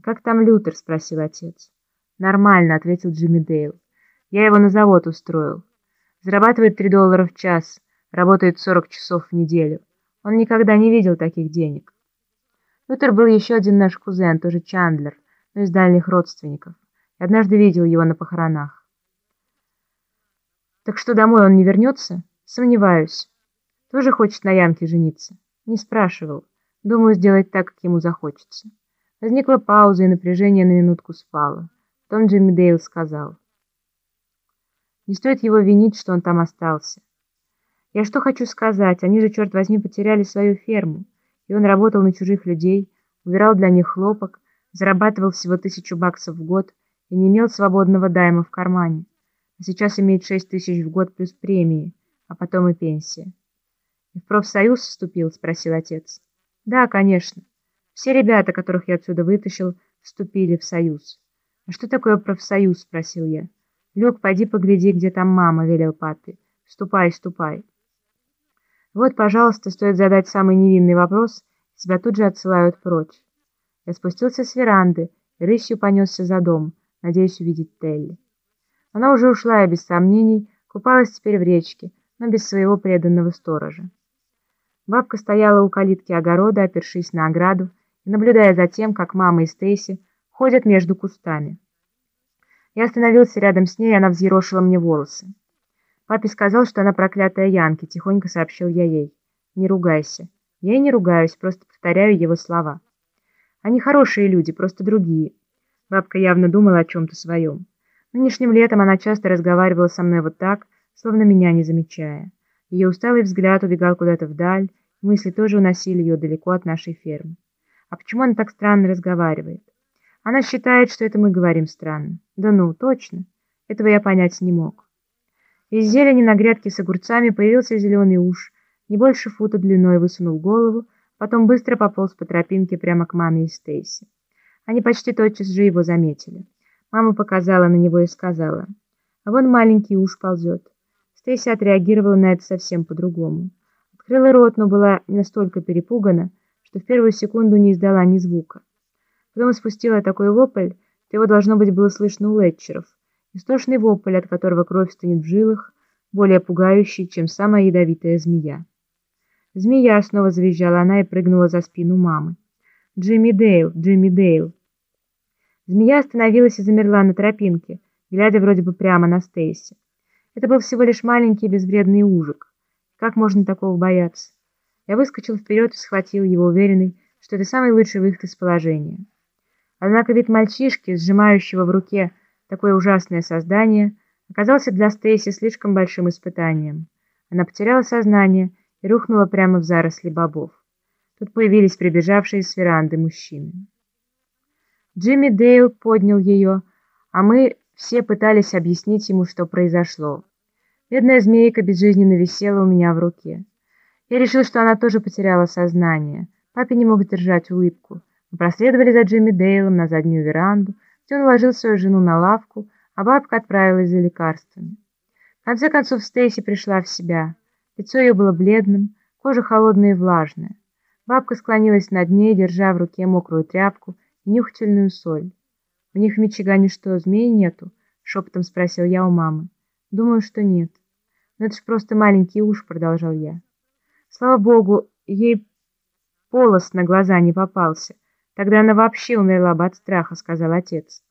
«А как там Лютер?» — спросил отец. «Нормально», — ответил Джимми Дейл. «Я его на завод устроил. Зарабатывает три доллара в час, работает 40 часов в неделю. Он никогда не видел таких денег». Лютер был еще один наш кузен, тоже Чандлер, но из дальних родственников. И однажды видел его на похоронах. «Так что домой он не вернется?» «Сомневаюсь. Тоже хочет на Янке жениться?» «Не спрашивал. Думаю, сделать так, как ему захочется». Возникла пауза, и напряжение на минутку спало. Потом Джимми Дейл сказал. Не стоит его винить, что он там остался. Я что хочу сказать, они же, черт возьми, потеряли свою ферму, и он работал на чужих людей, убирал для них хлопок, зарабатывал всего тысячу баксов в год и не имел свободного дайма в кармане, а сейчас имеет шесть тысяч в год плюс премии, а потом и пенсия. «И в профсоюз вступил?» — спросил отец. «Да, конечно. Все ребята, которых я отсюда вытащил, вступили в союз. «А что такое профсоюз?» — спросил я. «Лег, пойди погляди, где там мама», — велел папе. «Ступай, ступай». Вот, пожалуйста, стоит задать самый невинный вопрос, тебя тут же отсылают прочь. Я спустился с веранды и рысью понесся за дом, надеясь увидеть Телли. Она уже ушла и, без сомнений, купалась теперь в речке, но без своего преданного сторожа. Бабка стояла у калитки огорода, опершись на ограду, наблюдая за тем, как мама и Стейси ходят между кустами. Я остановился рядом с ней, и она взъерошила мне волосы. Папе сказал, что она проклятая Янки, тихонько сообщил я ей. Не ругайся. Я и не ругаюсь, просто повторяю его слова. Они хорошие люди, просто другие. Бабка явно думала о чем-то своем. Нынешним летом она часто разговаривала со мной вот так, словно меня не замечая. Ее усталый взгляд убегал куда-то вдаль, мысли тоже уносили ее далеко от нашей фермы. А почему она так странно разговаривает? Она считает, что это мы говорим странно. Да ну, точно. Этого я понять не мог. Из зелени на грядке с огурцами появился зеленый уж, не больше фута длиной высунул голову, потом быстро пополз по тропинке прямо к маме и Стейси. Они почти тотчас же его заметили. Мама показала на него и сказала, а вон маленький уж ползет. Стейси отреагировала на это совсем по-другому. Открыла рот, но была настолько перепугана, что в первую секунду не издала ни звука. Потом спустила такой вопль, что его должно быть было слышно у Летчеров. Истошный вопль, от которого кровь стынет в жилах, более пугающий, чем самая ядовитая змея. Змея снова завизжала она и прыгнула за спину мамы. «Джимми Дейл! Джимми Дейл!» Змея остановилась и замерла на тропинке, глядя вроде бы прямо на Стейси. Это был всего лишь маленький безвредный ужик. Как можно такого бояться? Я выскочил вперед и схватил его, уверенный, что это самый лучший выход из положения. Однако вид мальчишки, сжимающего в руке такое ужасное создание, оказался для Стейси слишком большим испытанием. Она потеряла сознание и рухнула прямо в заросли бобов. Тут появились прибежавшие с веранды мужчины. Джимми Дейл поднял ее, а мы все пытались объяснить ему, что произошло. Бедная змейка безжизненно висела у меня в руке. Я решил, что она тоже потеряла сознание. Папе не мог держать улыбку. Мы проследовали за Джимми Дейлом на заднюю веранду, где он уложил свою жену на лавку, а бабка отправилась за лекарствами. В конце концов Стейси пришла в себя. Лицо ее было бледным, кожа холодная и влажная. Бабка склонилась над ней, держа в руке мокрую тряпку и нюхательную соль. «У них в Мичигане что, змей нету?» — шепотом спросил я у мамы. «Думаю, что нет». «Но это ж просто маленький уж», — продолжал я. Слава богу, ей полос на глаза не попался. Тогда она вообще умерла бы от страха, сказал отец.